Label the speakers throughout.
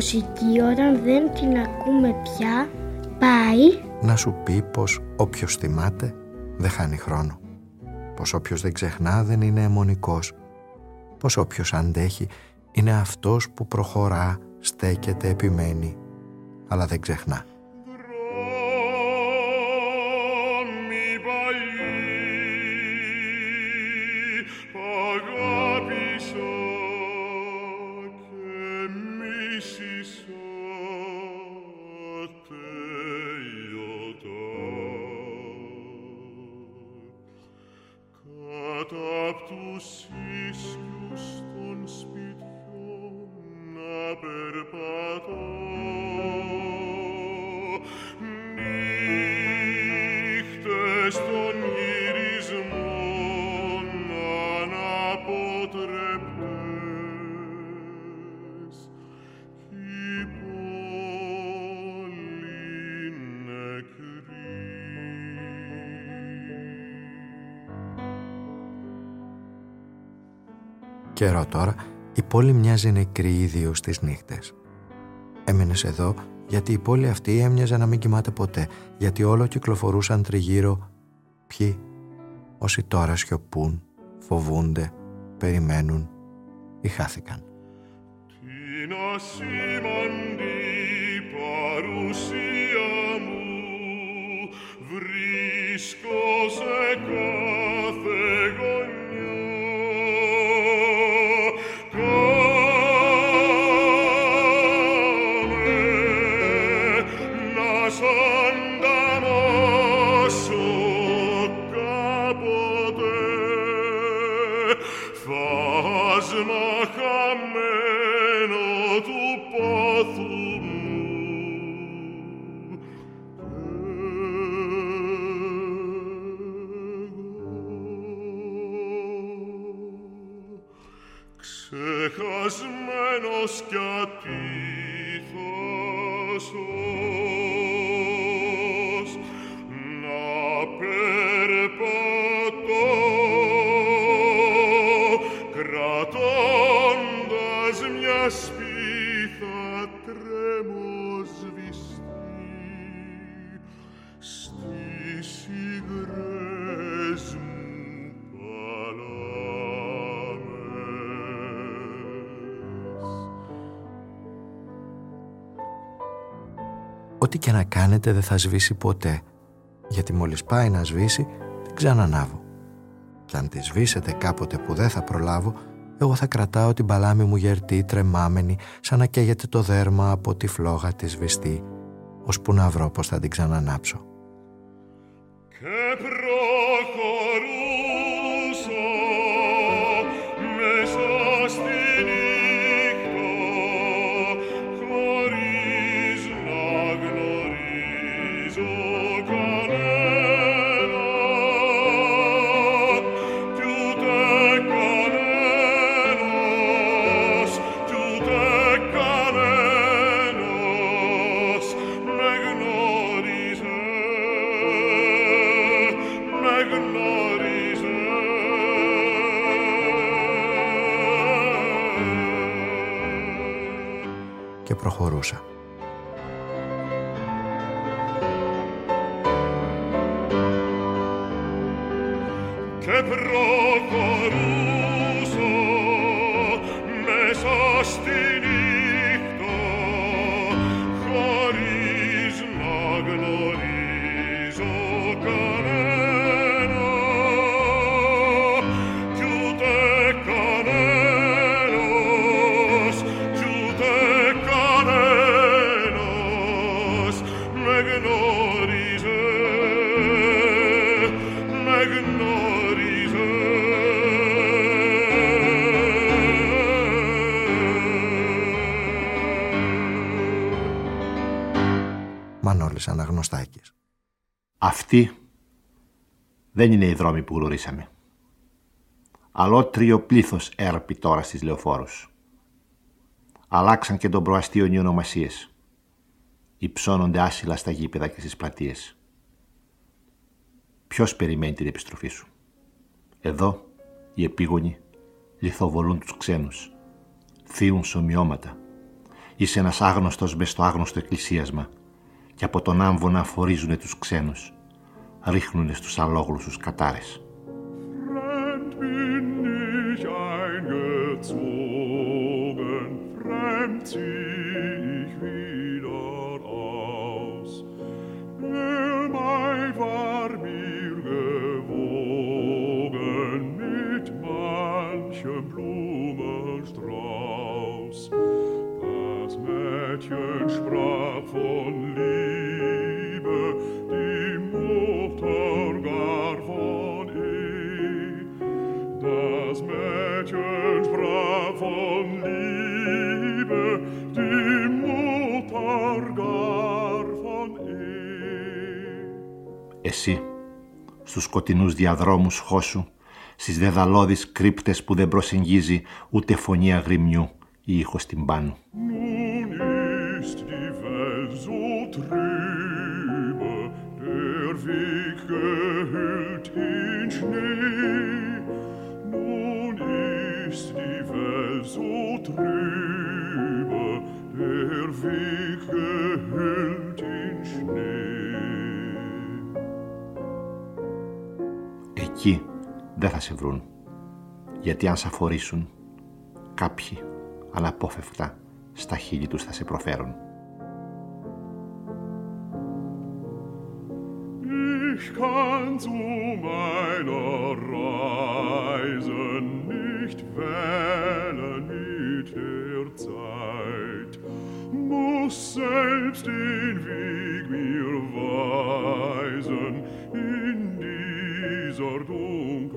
Speaker 1: Μουσική όταν δεν την ακούμε πια πάει
Speaker 2: να σου πει πως όποιος θυμάται δεν χάνει χρόνο. Πως όποιος δεν ξεχνά δεν είναι αιμονικός. Πως όποιος αντέχει είναι αυτός που προχωρά, στέκεται, επιμένει, αλλά δεν ξεχνά. Τώρα η πόλη μοιάζει νεκρή ιδίως στις νύχτες. Έμενε εδώ γιατί η πόλη αυτή έμοιαζε να μην κοιμάται ποτέ, γιατί όλο κυκλοφορούσαν τριγύρω ποιοι, όσοι τώρα σιωπούν, φοβούνται, περιμένουν ή χάθηκαν. Την ασήμαντη παρουσία μου βρίσκω σε κάθε Ό,τι και να κάνετε δεν θα σβήσει ποτέ, γιατί μόλις πάει να σβήσει δεν ξανανάβω. Κι αν τη σβήσετε κάποτε που δεν θα προλάβω, εγώ θα κρατάω την παλάμη μου γερτή τρεμάμενη σαν να καίγεται το δέρμα από τη φλόγα τη σβηστή, ώσπου να βρω πως θα την ξανανάψω. Προχωρούσα.
Speaker 3: Μανώλης Αναγνωστάκης.
Speaker 2: Αυτή δεν είναι οι δρόμοι που γνωρίσαμε. Αλότριο πλήθος έρπει τώρα στις λεωφόρους. Αλλάξαν και τον προαστίον οι ονομασίες. Υψώνονται άσυλα στα γήπεδα και στις πλατείες. Ποιος περιμένει την επιστροφή σου; Εδώ οι επίγονοι λιθοβολούν τους ξένους. Θείουν σωμιώματα. Είσαι ένας άγνωστος μες στο άγνωστο εκκλησίασμα και από τον άμβονα φορίζουνε τους ξένους. Ρίχνουνε στους αλόγλουσους κατάρες. Εσύ, στους σκοτεινούς διαδρόμους χώσου, στις δεδαλώδεις κρύπτες που δεν προσεγγίζει ούτε φωνή αγριμιού ή ήχος τυμπάνου. Δεν θα σε βρουν. Γιατί αν σε αφορήσουν, κάποιοι αναπόφευκτα στα χείλη τους θα σε προφέρουν. Ich kann zu meiner Reise nicht wählen mit der Zeit, muss selbst den Weg mir weisen in dieser Dunkelheit.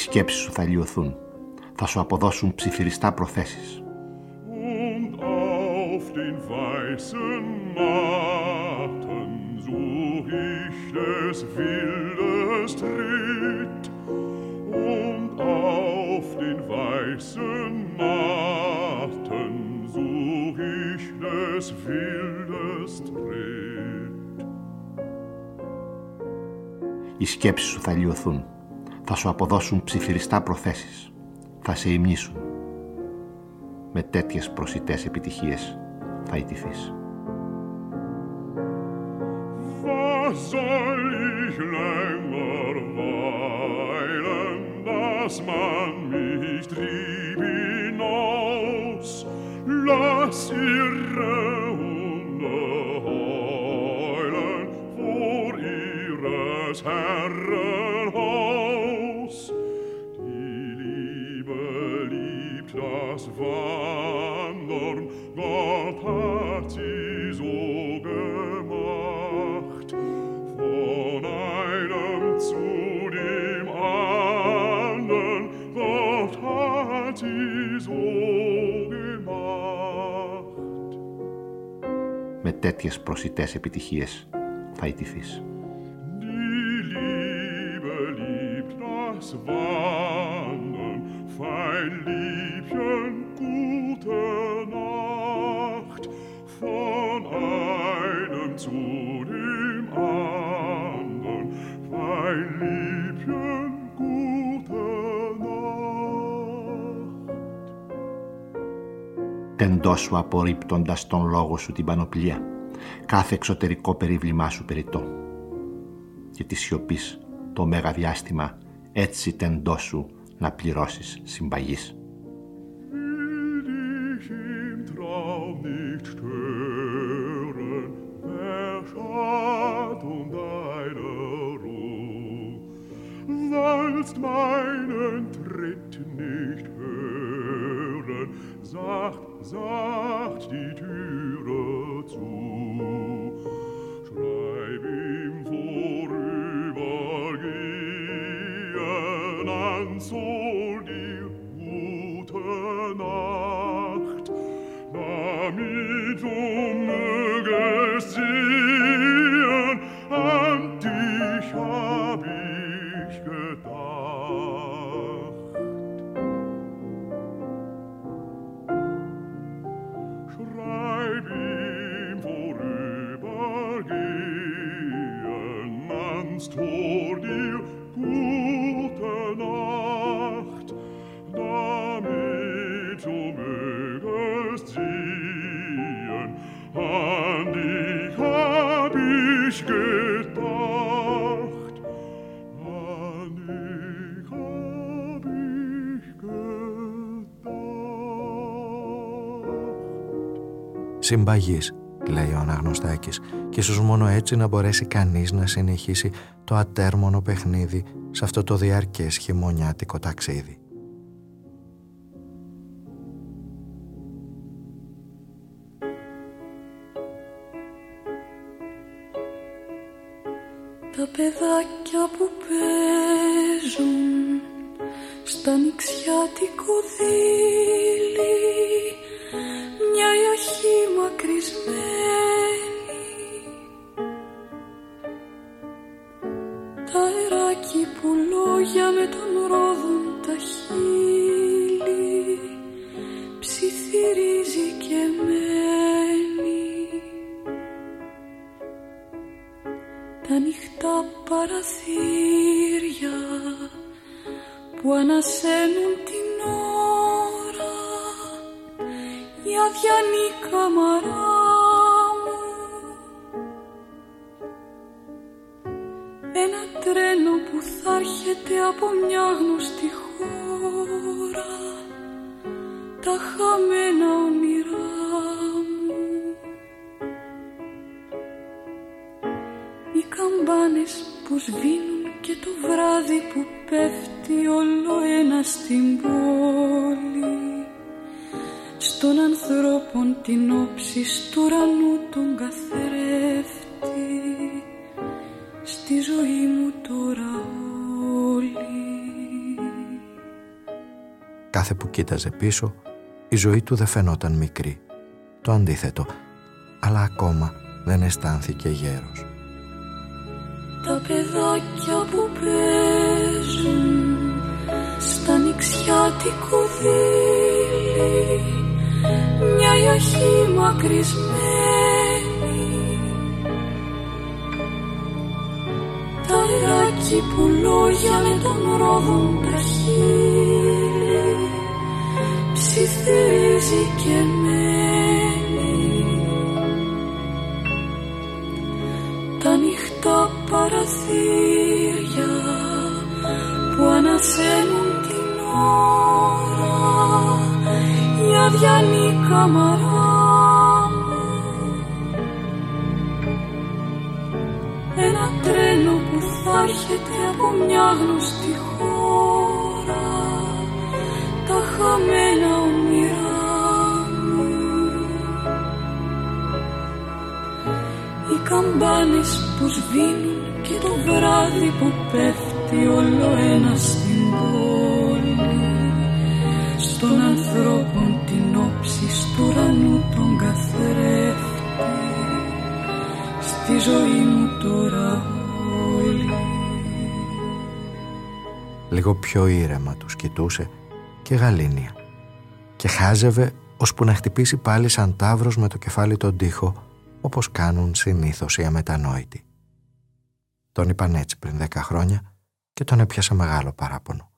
Speaker 2: Σκέψεις σου θα λιωθούν. Θα σου αποδώσουν ψιθυριστά προθέσεις. Und auf den weißen Matten such ich des Wildes Tritt. Und auf den weißen Matten such ich des Wildes Tritt. Οι σκέψεις σου θα λιωθούν. Θα σου αποδώσουν ψιθυριστά προθέσεις. Θα σε υμνήσουν. Με τέτοιες προσιτές επιτυχίες θα ιτηθείς. Was soll ich länger weilen, dass man mich trieb hinaus? Lass ihre Hunde heulen vor ihres Herren Wandern, Gott hat sie so gemacht. Von einem zu dem anderen, Gott hat sie so gemacht. Με τέτοιες προσιτές επιτυχίες θα ιτηθείς. Σου απορρίπτοντας τον λόγο σου την πανοπλία, κάθε εξωτερικό περιβλημά σου περιττό. Και τη σιωπής το μέγα διάστημα έτσι τεντό σου να πληρώσεις συμπαγής.
Speaker 4: Ich gedacht, an dich hab ich gedacht.
Speaker 3: Συμπαγής, λέει ο Αναγνωστάκης, και ίσως μόνο έτσι να μπορέσει κανείς να συνεχίσει το ατέρμονο παιχνίδι σε αυτό το διαρκές χειμωνιάτικο ταξίδι.
Speaker 5: Στον ανθρώπων την όψη του ουρανού τον καθρέφτη στη ζωή μου τώρα όλη
Speaker 3: Κάθε που κοίταζε πίσω, η ζωή του δεν φαινόταν μικρή. Το αντίθετο, αλλά ακόμα δεν αισθάνθηκε γέρος.
Speaker 5: Τα παιδάκια που παίζουν στα νηξιάτικο δίλη μια ιαχή μακρισμένη τα αεράκι που λόγια με τον ρόδον τα χείλη ψιθυρίζει και μένει. Τα ανοιχτά παραθύρια που ανασένουν την ώρα η αδιανή καμαρά μου ένα τρένο που θα έρχεται από μια γνωστή χώρα. Τα χαμένα όνειρά μου. Οι καμπάνες που σβήνουν και το βράδυ που πέφτει όλο ένα στην πόλη. Στον ανθρώπων την όψη του ουρανού τον καθρέφτη στη ζωή μου τώρα όλη
Speaker 3: Λίγο πιο ήρεμα τους κοιτούσε και γαλήνια και χάζευε ώσπου να χτυπήσει πάλι σαν τάβρος με το κεφάλι τον τοίχο όπως κάνουν συνήθως οι αμετανόητοι. Τον είπαν έτσι πριν δέκα χρόνια και τον έπιασε μεγάλο παράπονο.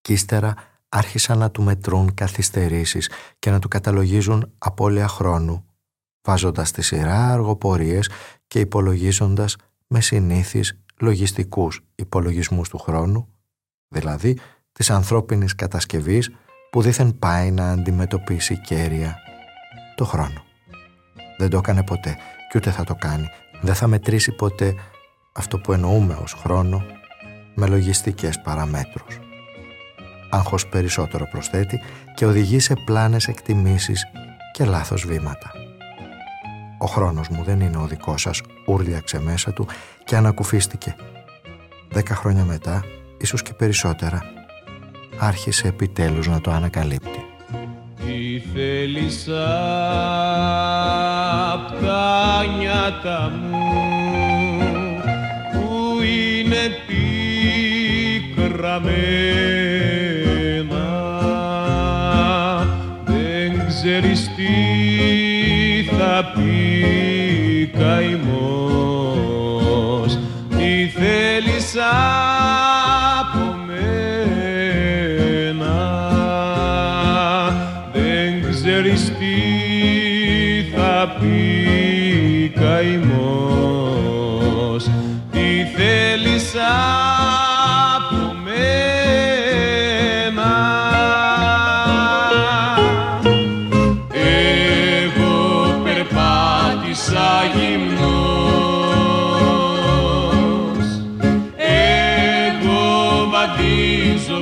Speaker 3: Κι ύστερα άρχισαν να του μετρούν καθυστερήσεις και να του καταλογίζουν απώλεια χρόνου, βάζοντας στη σειρά αργοπορίες και υπολογίζοντας με συνήθεις λογιστικούς υπολογισμούς του χρόνου, δηλαδή της ανθρώπινης κατασκευής που δήθεν πάει να αντιμετωπίσει κέρια το χρόνο. Δεν το έκανε ποτέ και ούτε θα το κάνει. Δεν θα μετρήσει ποτέ αυτό που εννοούμε ως χρόνο με λογιστικές παραμέτρους. Άγχος περισσότερο προσθέτει και οδηγεί σε πλάνες εκτιμήσεις και λάθος βήματα. Ο χρόνος μου δεν είναι ο δικός σας, ούρλιαξε μέσα του και ανακουφίστηκε. Δέκα χρόνια μετά, ίσως και περισσότερα, άρχισε επιτέλους να το ανακαλύπτει.
Speaker 6: Τι θέλησα απ' τα νιάτα μου που είναι πικραμένα πει καημός τι γύρισα γυμνός Εγώ βαδίζω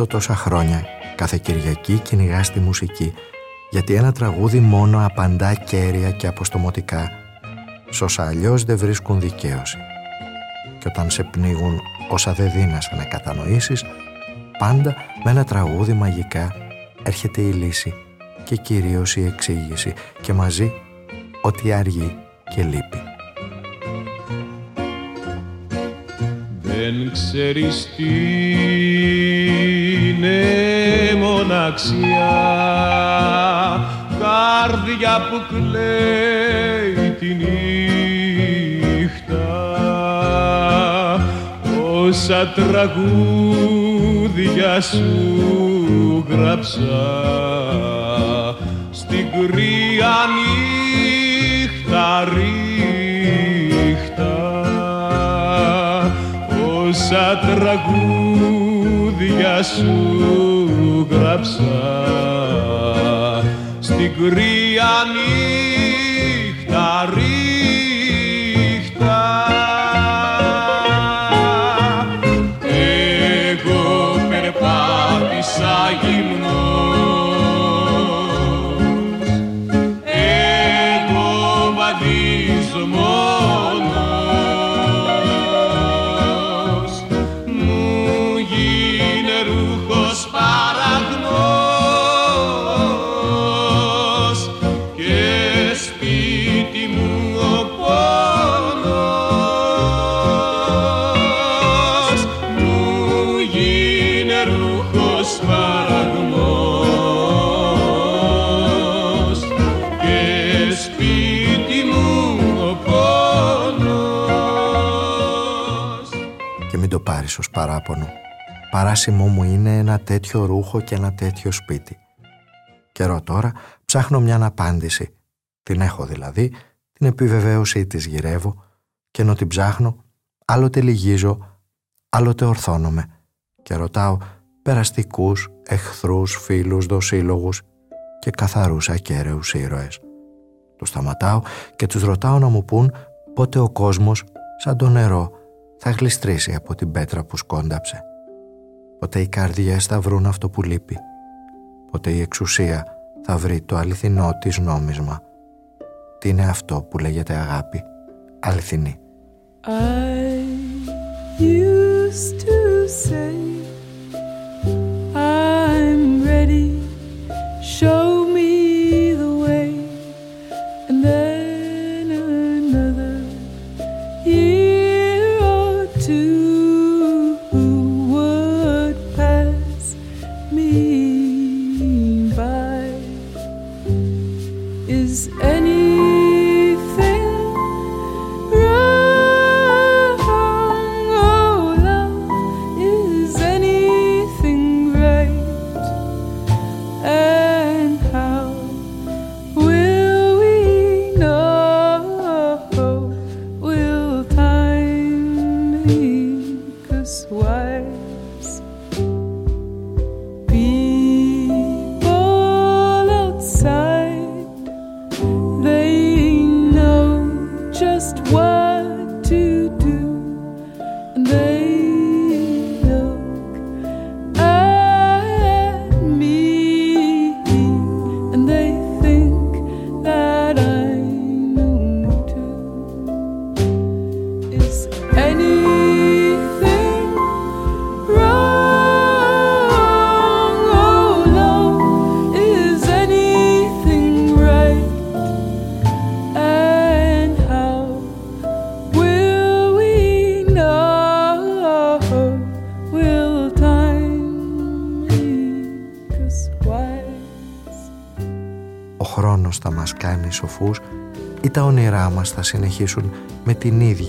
Speaker 6: θέλησα
Speaker 3: τόσα χρόνια κάθε Κυριακή κυνηγά τη μουσική γιατί ένα τραγούδι μόνο απαντά κέρια και αποστομωτικά σ' όσα αλλιώς δεν βρίσκουν δικαίωση. Και όταν σε πνίγουν όσα δεν δύνασαν να κατανοήσεις πάντα με ένα τραγούδι μαγικά έρχεται η λύση και κυρίως η εξήγηση και μαζί ότι αργεί και λείπει.
Speaker 6: Δεν ξέρεις τι είναι μοναξιά. Κάρδια που κλαίει τη νύχτα. Όσα τραγούδια σου γράψα. Στην κρύα νύχτα όσα τραγούδια σου γράψα. Στην κρύα νύχτα
Speaker 3: ως παράπονο. Παράσιμο μου είναι ένα τέτοιο ρούχο και ένα τέτοιο σπίτι. Καιρό τώρα ψάχνω μια απάντηση. Την έχω δηλαδή, την επιβεβαίωσή της γυρεύω και ενώ την ψάχνω, άλλοτε λυγίζω, άλλοτε ορθώνομαι και ρωτάω περαστικούς, εχθρούς, φίλους, δοσύλλογους και καθαρούς ακέραιους ήρωες. Τους σταματάω και τους ρωτάω να μου πούν πότε ο κόσμος, σαν το νερό, θα γλιστρήσει από την πέτρα που σκόνταψε. Ποτέ οι καρδιές θα βρουν αυτό που λείπει. Ποτέ η εξουσία θα βρει το αληθινό της νόμισμα. Τι είναι αυτό που λέγεται αγάπη, αληθινή.
Speaker 5: I used to say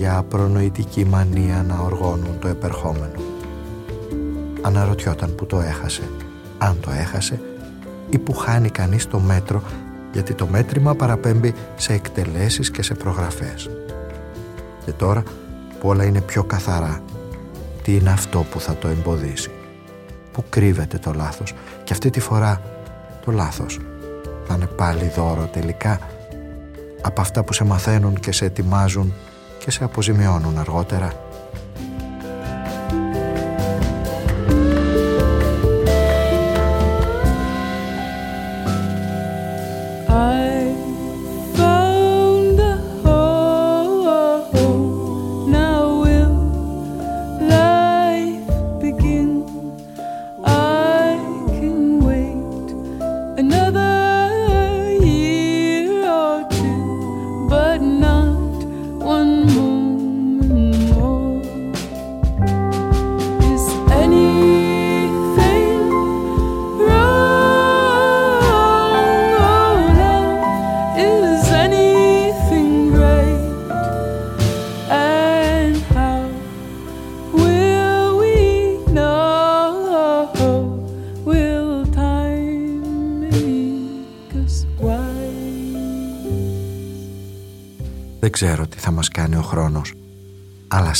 Speaker 3: την ίδια απρονοητική μανία να οργώνουν το επερχόμενο. Αναρωτιόταν που το έχασε, αν το έχασε ή που χάνει κανείς το μέτρο γιατί το μέτρημα παραπέμπει σε εκτελέσεις και σε προγραφές. Και τώρα που όλα είναι πιο καθαρά, τι είναι αυτό που θα το εμποδίσει; Πού κρύβεται το λάθος; Και αυτή τη φορά το λάθος θα είναι πάλι δώρο τελικά από αυτά που σε μαθαίνουν και σε ετοιμάζουν και σε αποζημιώνουν αργότερα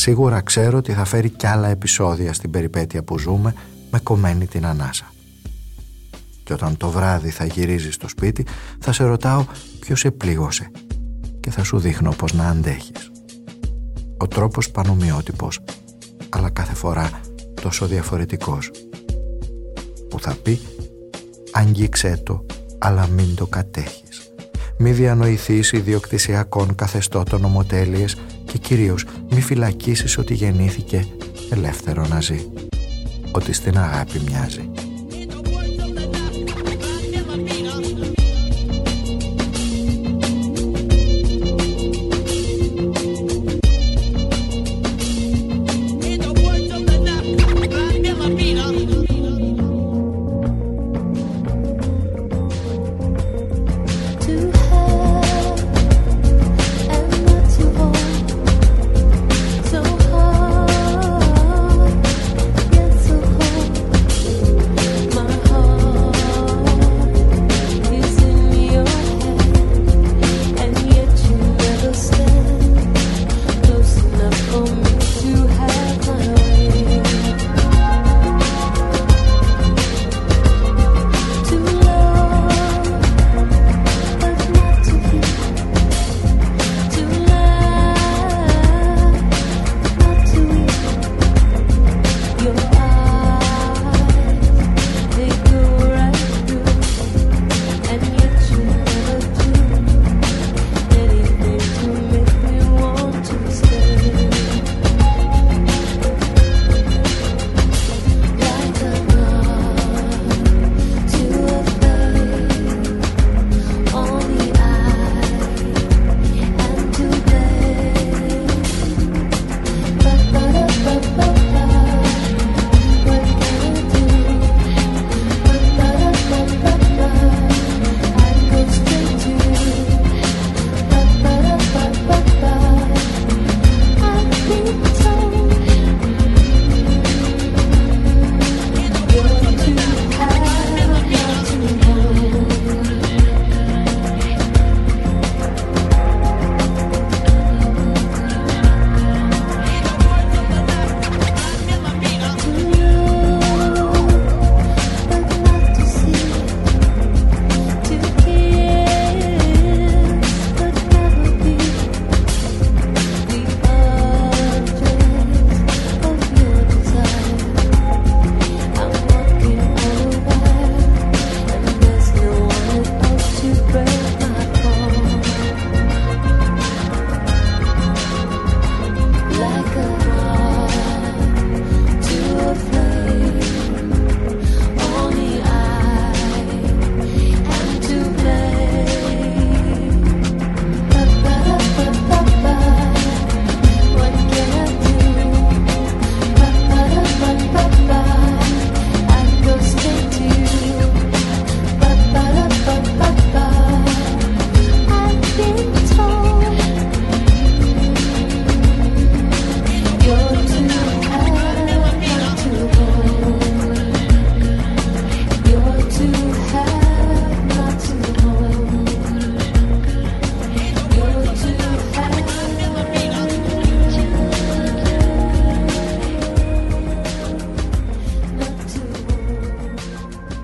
Speaker 3: σίγουρα ξέρω ότι θα φέρει κι άλλα επεισόδια στην περιπέτεια που ζούμε με κομμένη την ανάσα. Και όταν το βράδυ θα γυρίζεις στο σπίτι θα σε ρωτάω ποιος σε πλήγωσε και θα σου δείχνω πως να αντέχεις. Ο τρόπος πανομοιότυπος αλλά κάθε φορά τόσο διαφορετικός που θα πει αγγίξέ το αλλά μην το κατέχεις μη διανοηθείς ιδιοκτησιακών καθεστώτων ομοτέλειες και κυρίως μη φυλακίσεις ότι γεννήθηκε ελεύθερο να ζει. Ότι στην αγάπη μοιάζει.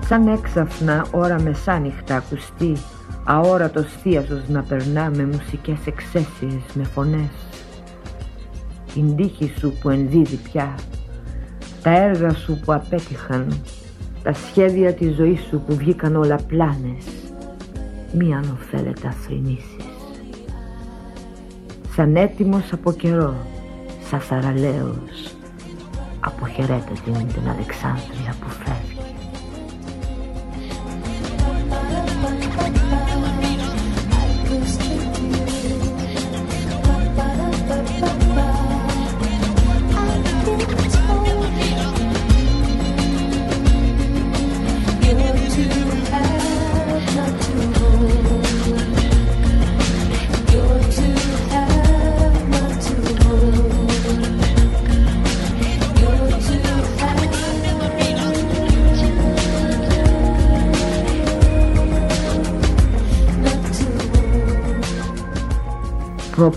Speaker 7: Σαν έξαφνα ώρα μεσάνυχτα ακουστεί Αόρατος θείασος να περνά με μουσικές εξαίσιες, με φωνές. Την τύχη σου που ενδίδει πια Τα έργα σου που απέτυχαν Τα σχέδια της ζωής σου που βγήκαν όλα πλάνες Μη αν ωφέλεται αθρηνήσεις Σαν έτοιμος από καιρό Σαν θαραλέος Αποχαιρέτω την, την Αλεξάνδρεια που φεύγει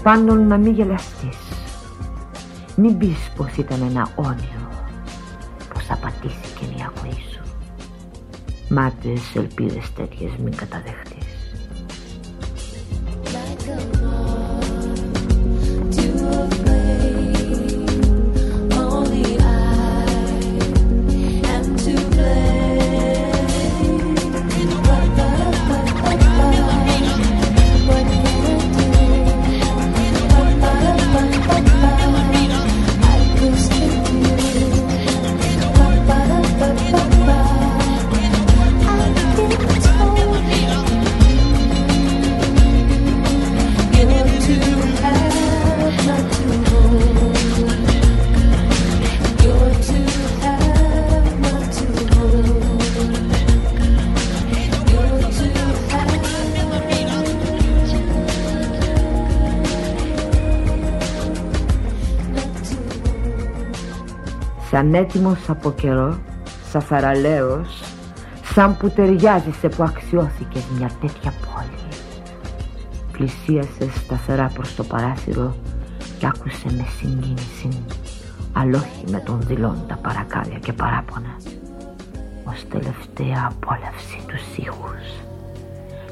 Speaker 7: Προπάντων να μην γελαστείς. Μην πεις πως ήταν ένα όνειρο Πως θα πατήσει η ακοή σου. Μάτες ελπίδες τέτοιες μην καταδεχτείς Σαν έτοιμος από καιρό, σαν θαραλέος Σαν που ταιριάζει που αξιώθηκες μια τέτοια πόλη. Πλησίασε σταθερά προς το παράθυρο Κι άκουσε με συγκίνηση Αλλά όχι με τον δηλώντα παρακάλια και παράπονα. Ως τελευταία απόλαυση τους ήχους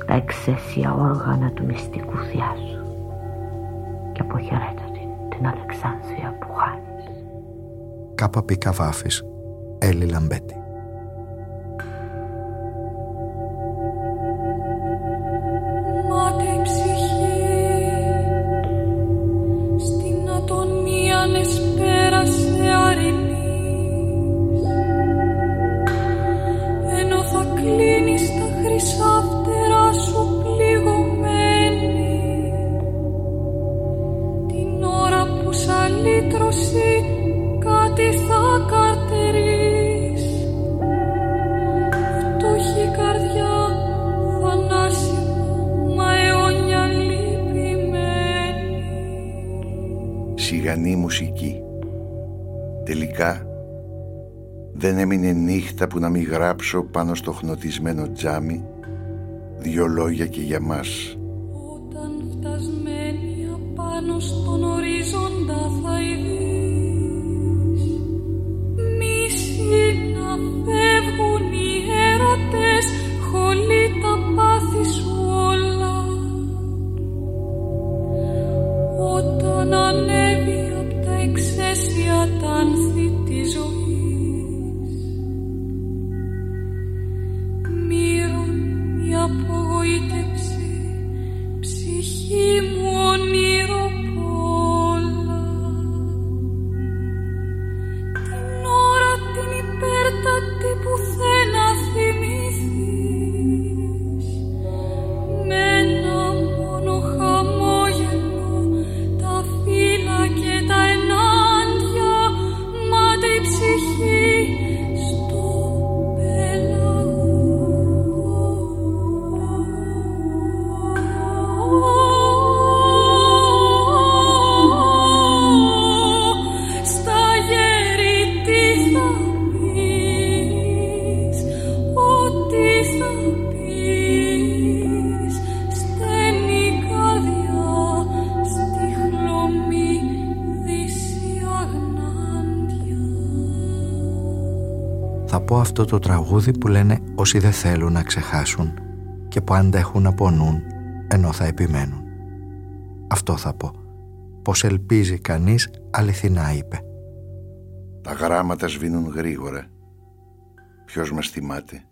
Speaker 7: Τα εξαίσια όργανα του μυστικού θειάσου Και αποχαιρέτω την, την Αλεξάνδρεια που χάνει
Speaker 3: Κάπα Πίκα Βάφης, Έλλη Λαμπέτη.
Speaker 8: Νύχτα που να μην γράψω πάνω στο χνοτισμένο τζάμι δυο λόγια και για μας.
Speaker 5: Όταν φτασμένοι απάνω στον ορίζοντα θα ειδείς Μισή να φεύγουν οι έρωτες χολή τα πάθη σου όλα Όταν ανέβει απ' τα εξαίσια τα άνθη της
Speaker 3: ζωής αυτό το τραγούδι που λένε όσοι δεν θέλουν να ξεχάσουν και που αντέχουν να πονούν ενώ θα επιμένουν. Αυτό θα πω. Πως ελπίζει κανείς αληθινά είπε.
Speaker 8: Τα γράμματα σβήνουν γρήγορα. Ποιος μας θυμάται.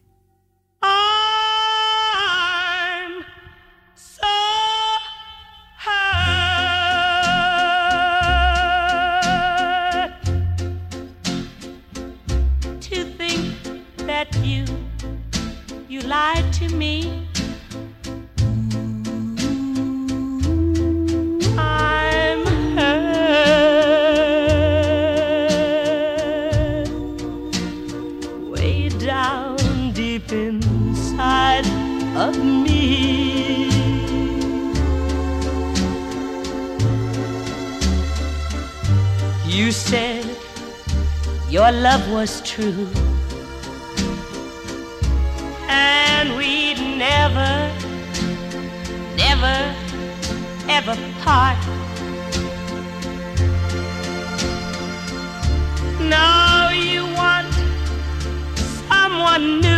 Speaker 9: Was true. and we'd never, never, ever part. Now you want someone new.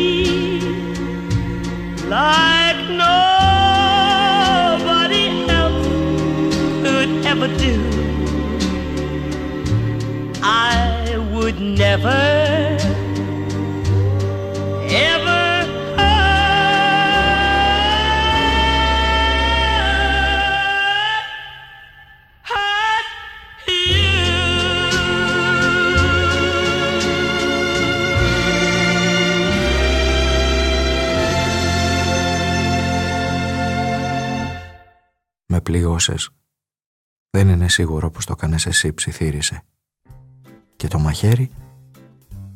Speaker 9: like nobody else could ever do, I would never,
Speaker 3: Με πληγώσες. Δεν είναι σίγουρο πως το κάνες εσύ ψιθύρισε. Και το μαχαίρι,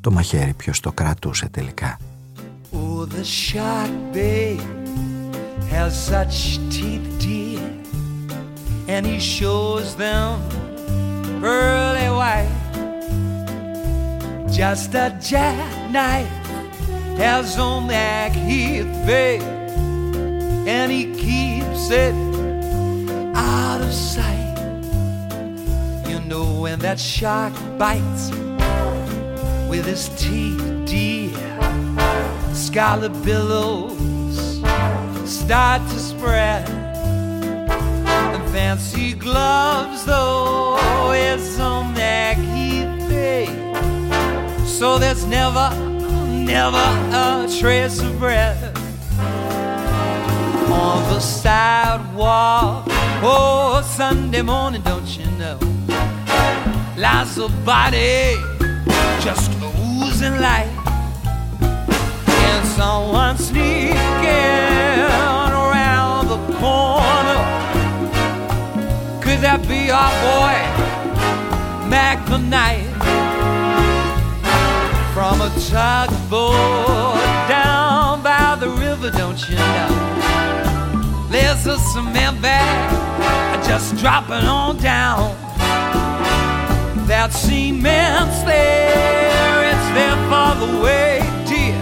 Speaker 3: το μαχαίρι ποιος το κρατούσε τελικά.
Speaker 10: Oh, the shark babe has such teeth, dear, and he shows them pearly white. Just a jackknife has on that Heath babe, and he keeps it out of sight. You know when that shark bites with his teeth, dear scarlet billows start to spread. And fancy gloves, though, is on that Keith Bay. So there's never, never a trace of breath on the sidewalk. Oh, Sunday morning, don't you know? Lies a body just oozing light and someone sneaking around the corner. Could that be our boy, Mac the Knight? From a tugboat down by the river, don't you know? There's a cement bag just dropping on down. That cement's there, it's there for the way, dear.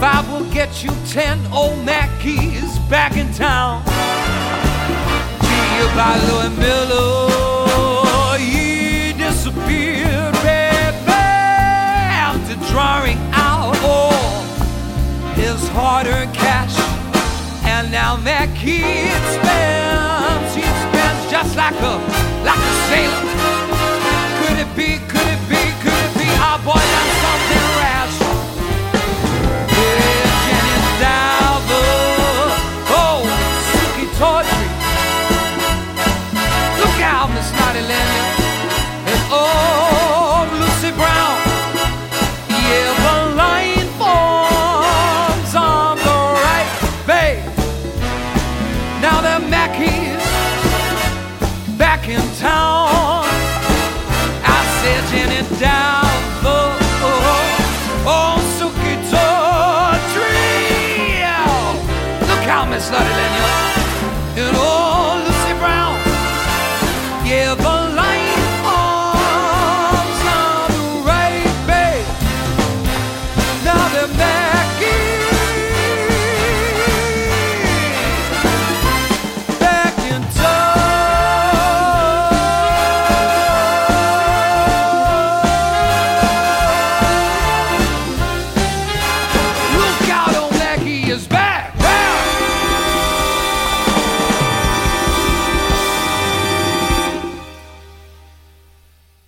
Speaker 10: Five will get you ten old Mackeys back in town. Gee, by Louis Miller, he disappeared, baby, after drawing out all his hard-earned cash. Now Mackey spends, he spends just like a like a sailor. Could it be? Could it be? Could it be? Our boy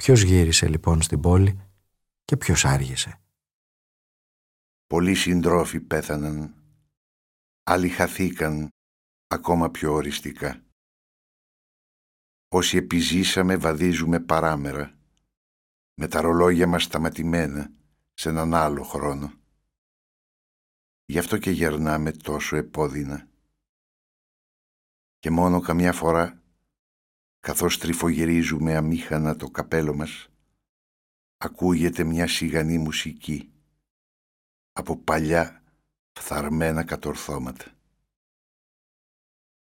Speaker 3: Ποιος γύρισε λοιπόν στην πόλη και ποιος άργησε.
Speaker 8: Πολλοί συντρόφοι πέθαναν, άλλοι χαθήκαν ακόμα πιο οριστικά. Όσοι επιζήσαμε βαδίζουμε παράμερα, με τα ρολόγια μας σταματημένα σε έναν άλλο χρόνο. Γι' αυτό και γερνάμε τόσο επώδυνα. Και μόνο καμιά φορά, καθώς τρυφογυρίζουμε αμήχανα το καπέλο μας, ακούγεται μια σιγανή μουσική από παλιά φθαρμένα κατορθώματα.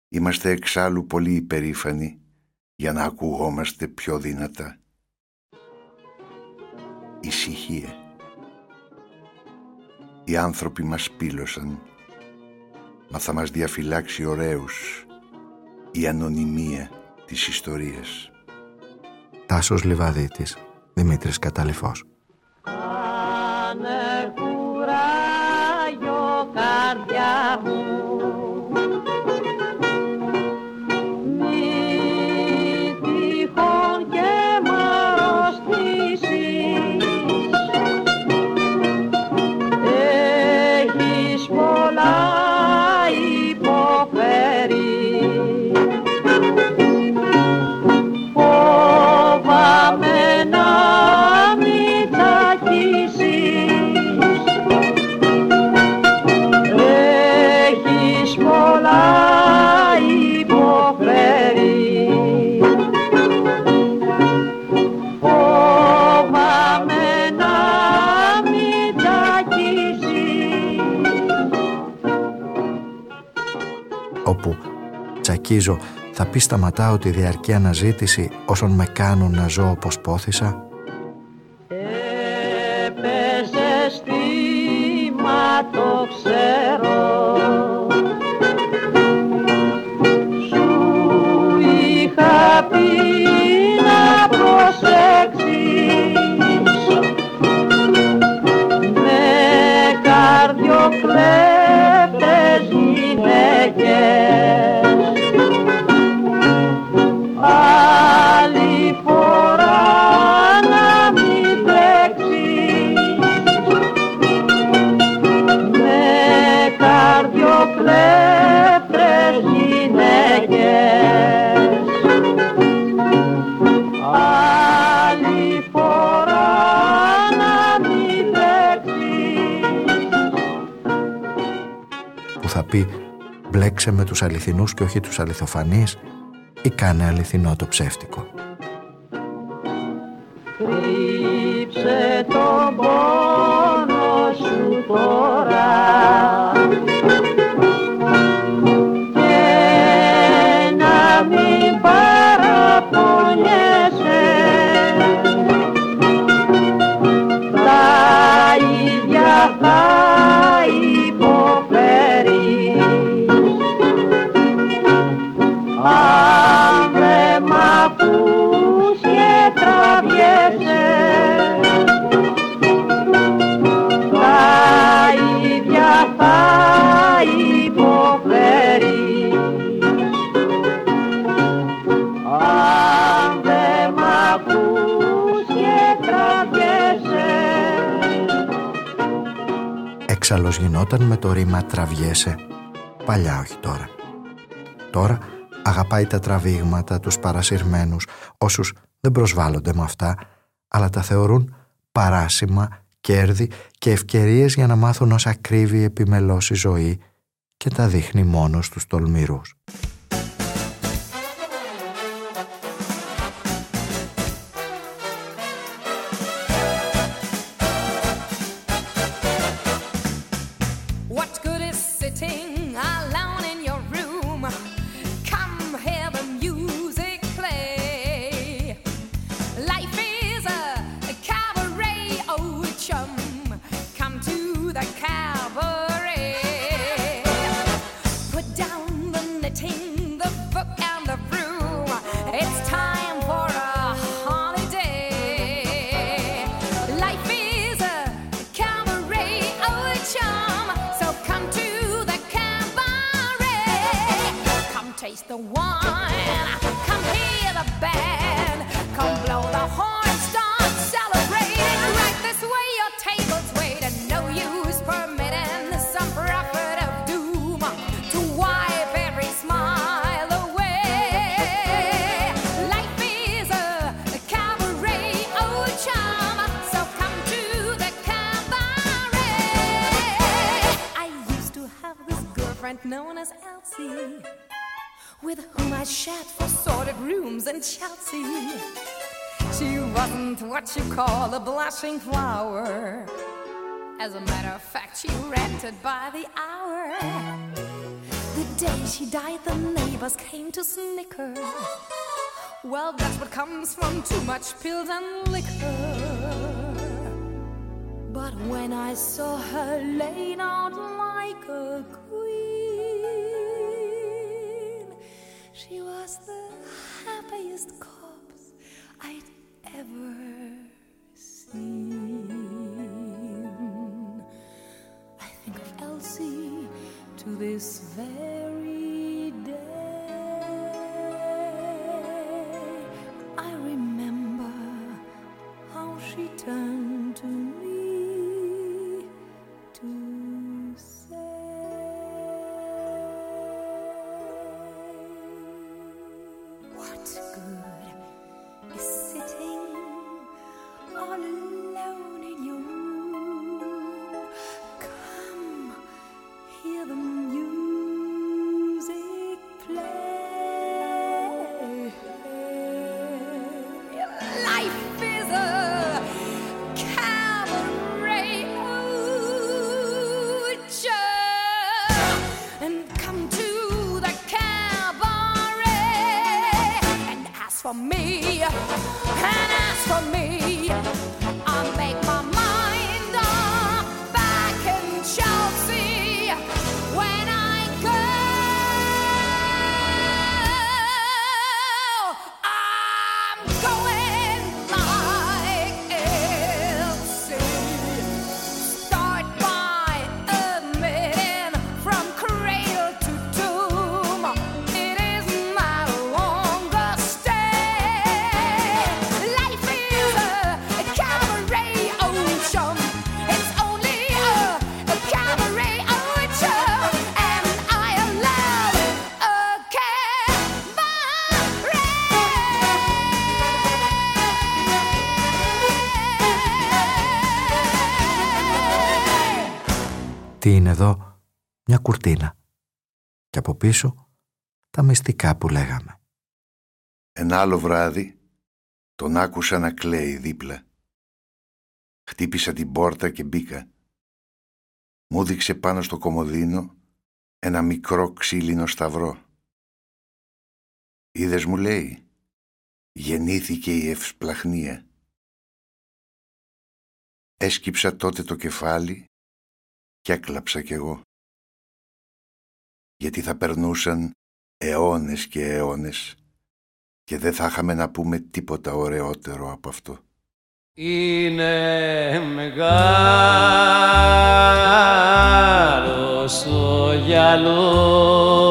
Speaker 8: Είμαστε εξάλλου πολύ υπερήφανοι για να ακουγόμαστε πιο δυνατά. Ησυχία. Οι άνθρωποι μας πήλωσαν, μα θα μας διαφυλάξει ωραίους η ανωνυμία της ιστορίας.
Speaker 3: Τάσος Λιβαδίτης, Δημήτρης Καταληφός.
Speaker 11: Κάνε κουράγιο καρδιά μου
Speaker 3: θα πει σταματάω τη διαρκή αναζήτηση όσων με κάνουν να ζω όπως πόθησα. Αληθινούς και όχι τους αληθοφανείς ή κάνε αληθινό το ψεύτικο. Έξαλλος γινόταν με το ρήμα «τραβιέσαι». Παλιά όχι τώρα. Τώρα αγαπάει τα τραβήγματα, τους παρασυρμένους, όσους δεν προσβάλλονται με αυτά, αλλά τα θεωρούν παράσημα, κέρδη και ευκαιρίες για να μάθουν όσα κρύβει επιμελώς η ζωή και τα δείχνει μόνος στους τολμηρούς.
Speaker 12: Friend known as Elsie, with whom I shared four sordid rooms in Chelsea. She wasn't what you call a blushing flower. As a matter of fact, she rented by the hour. The day she died, the neighbors came to snicker. Well, that's what comes from too much pills and liquor. But when I saw her laid out a queen, she was the happiest corpse I'd ever seen. I think of Elsie to this very day. I remember how she turned
Speaker 3: πίσω, τα μυστικά που λέγαμε.
Speaker 8: Ένα άλλο βράδυ τον άκουσα να κλαίει δίπλα. Χτύπησα την πόρτα και μπήκα. Μου δείξε πάνω στο κομοδίνο ένα μικρό ξύλινο σταυρό. Είδες μου λέει, γεννήθηκε η ευσπλαχνία. Έσκυψα τότε το κεφάλι και έκλαψα κι εγώ. Γιατί θα περνούσαν αιώνες και αιώνες και δεν θα είχαμε να πούμε τίποτα ωραιότερο από αυτό.
Speaker 6: Είναι μεγάλος ο γυαλός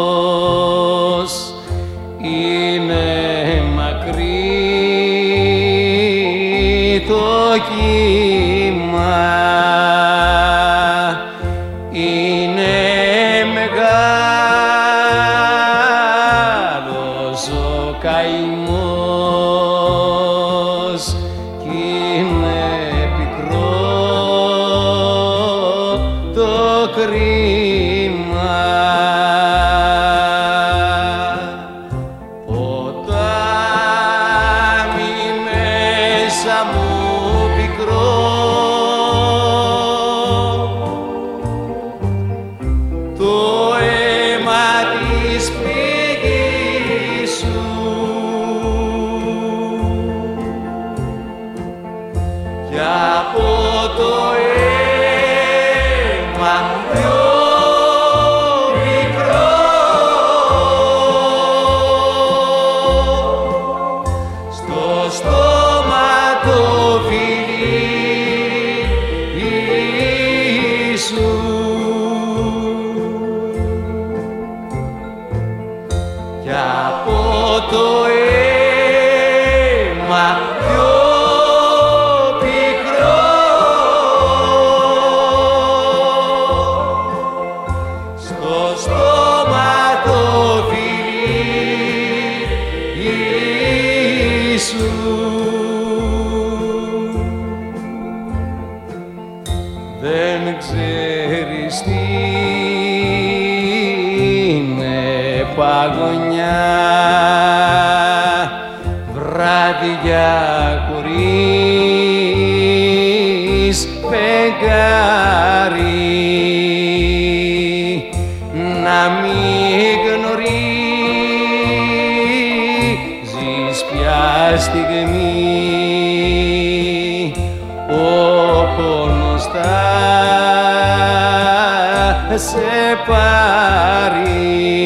Speaker 6: σε πάρει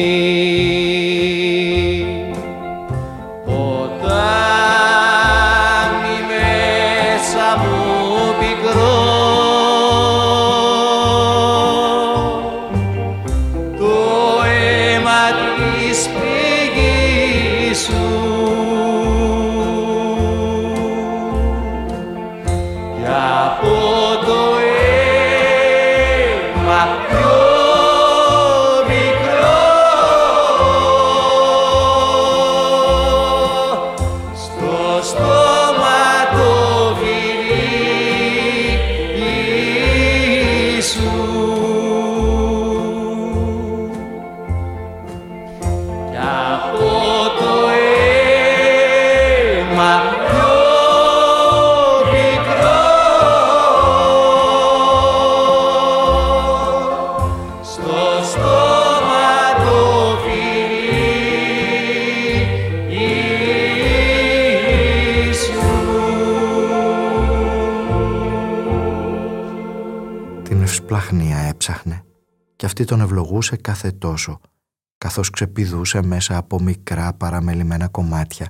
Speaker 3: τον ευλογούσε κάθε τόσο καθώς ξεπηδούσε μέσα από μικρά παραμελημένα κομμάτια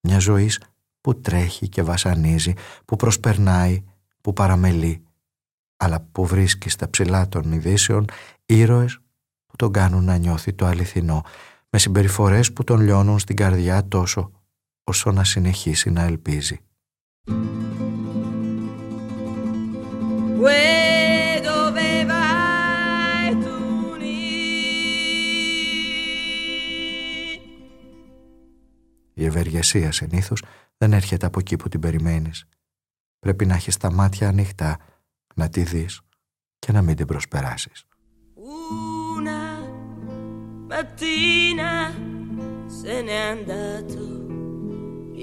Speaker 3: μια ζωής που τρέχει και βασανίζει, που προσπερνάει, που παραμελεί αλλά που βρίσκει στα ψηλά των ειδήσεων ήρωες που τον κάνουν να νιώθει το αληθινό με συμπεριφορές που τον λιώνουν στην καρδιά τόσο όσο να συνεχίσει να ελπίζει.
Speaker 13: Uè,
Speaker 3: ευεργεσία συνήθως δεν έρχεται από εκεί που την περιμένεις. Πρέπει να έχεις τα μάτια ανοιχτά, να τη δεις και να μην την προσπεράσεις.
Speaker 13: Una mattina se n'è andato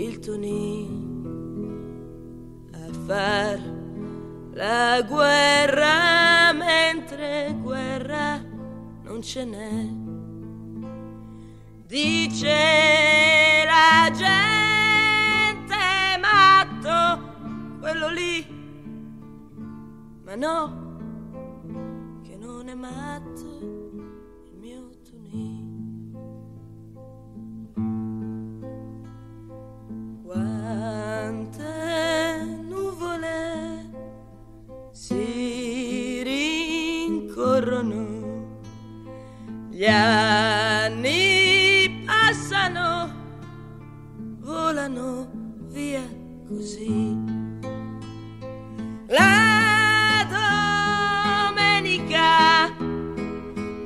Speaker 13: il Tunì a far la guerra mentre guerra non ce n'è. Dice la gente matto quello lì, ma no, che non è matto il mio Tunì. Quante nuvole si rincorrono, gli anni volano via così. La domenica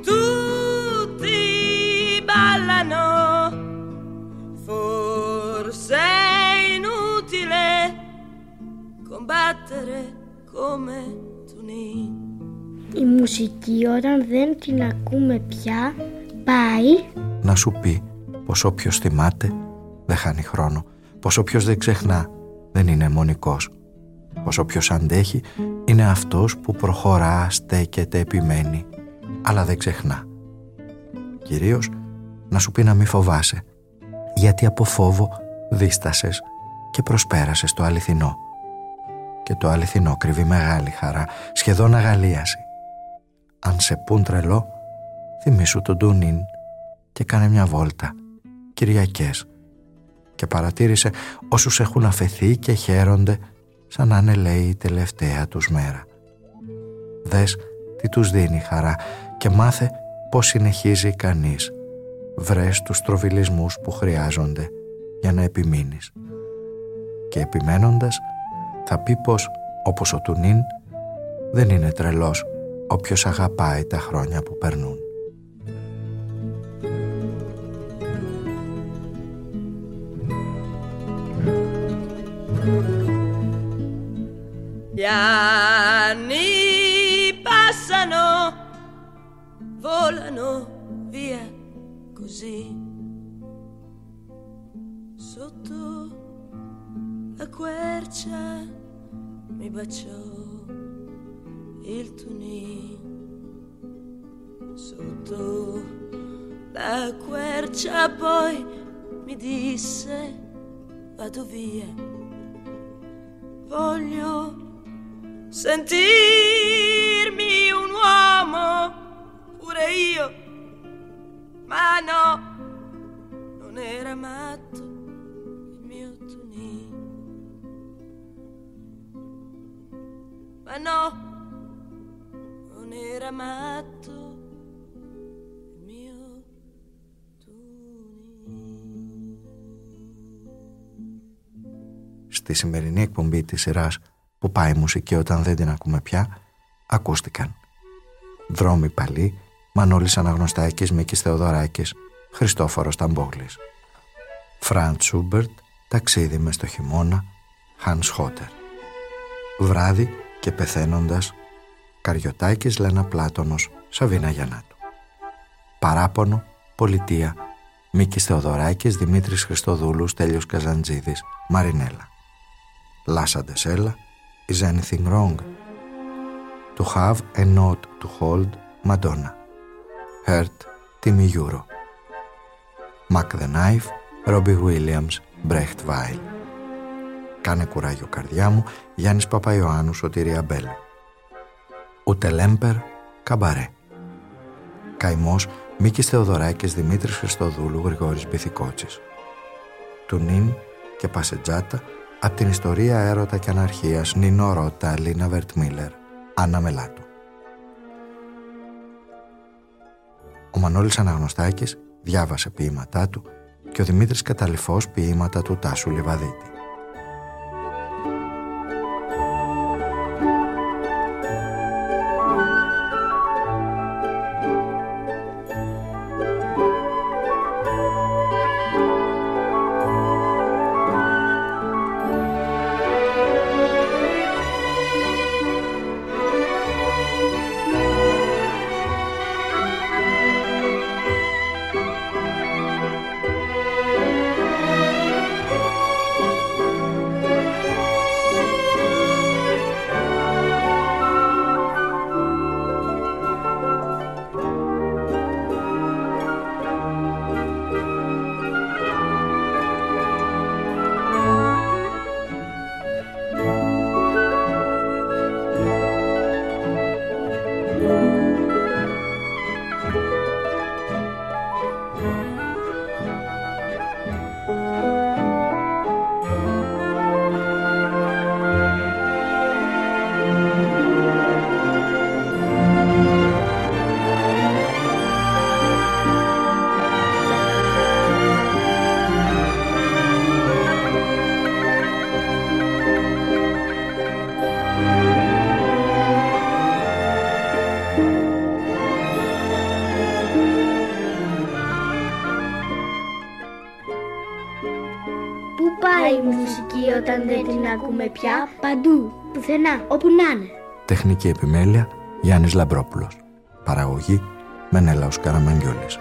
Speaker 13: tutti ballano, forse è inutile combattere come Tunì.
Speaker 1: Η μουσική όταν δεν την ακούμε πια πάει
Speaker 3: Να σου πει πως όποιος θυμάται δεν χάνει χρόνο, πως όποιος δεν ξεχνά δεν είναι μονικός, πως όποιος αντέχει είναι αυτός που προχωρά, στέκεται, επιμένει, αλλά δεν ξεχνά. Κυρίως να σου πει να μη φοβάσαι, γιατί από φόβο δίστασες και προσπέρασες το αληθινό. Και το αληθινό κρύβει μεγάλη χαρά, σχεδόν αγαλίαση. Αν σε πουν τρελό, θυμήσου τον Τούνιν και κάνε μια βόλτα, Κυριακές, και παρατήρησε όσους έχουν αφαιθεί και χαίρονται σαν να είναι λέει η τελευταία τους μέρα. Δες τι τους δίνει χαρά και μάθε πώς συνεχίζει κανείς. Βρες τους τροβιλισμούς που χρειάζονται για να επιμείνεις. Και επιμένοντας θα πει πως όπως ο Τουνίν δεν είναι τρελός όποιος αγαπάει τα χρόνια που περνούν.
Speaker 13: Gli anni passano, volano via così. Sotto la quercia mi baciò il tunì. Sotto la quercia poi mi disse vado via voglio sentirmi un uomo pure io. Ma no non era matto il mio tunì ma no non era matto
Speaker 3: Στη σημερινή εκπομπή της σειράς που πάει η μουσική όταν δεν την ακούμε πια, ακούστηκαν. Δρόμοι παλί, Μανώλης Αναγνωστάκης, Μίκης Θεοδωράκης, Χριστόφορος Ταμπόγλης. Φραντς Σούμπερτ, Ταξίδι μες στο χειμώνα, Χάνς Χότερ. Βράδυ και πεθαίνοντας, Καριωτάκης Λένα Πλάτωνος, Σαβίνα Γιαννάτου. Παράπονο, Πολιτεία, Μίκης Θεοδωράκης, Δημήτρης Χριστοδούλου, Τέλειος Καζαντζίδης, Μαρινέλα. Λάσα Ντεσέλα, Is anything wrong? To have a note to hold, Madonna. Hurt, Timmy Euro. Mac the Knife, Robbie Williams, Brecht Weil. Κάνε κουράγιο καρδιά μου, Γιάννης Παπαϊωάννους, Σωτήρια Μπέλου. Ούτε Λέμπερ, Καμπαρέ. Καημός, Μίκης Θεοδωράκης, Δημήτρης Χριστοδούλου, Γρηγόρης Μπιθικότσης. Νιν και Πασετζάτα, από την ιστορία έρωτα και αναρχίας Νίνο Ρώτα, Λίνα Βερτμίλερ, Άννα Μελάτου. Ο Μανώλης Αναγνωστάκης διάβασε ποίηματά του και ο Δημήτρης Καταληφός ποίηματα του Τάσου Λιβαδίτη.
Speaker 1: Ακούμε πια παντού, πουθενά, όπου να είναι.
Speaker 3: Τεχνική επιμέλεια Γιάννης Λαμπρόπουλος. Παραγωγή Μενέλαος Καραμαγγιόλης.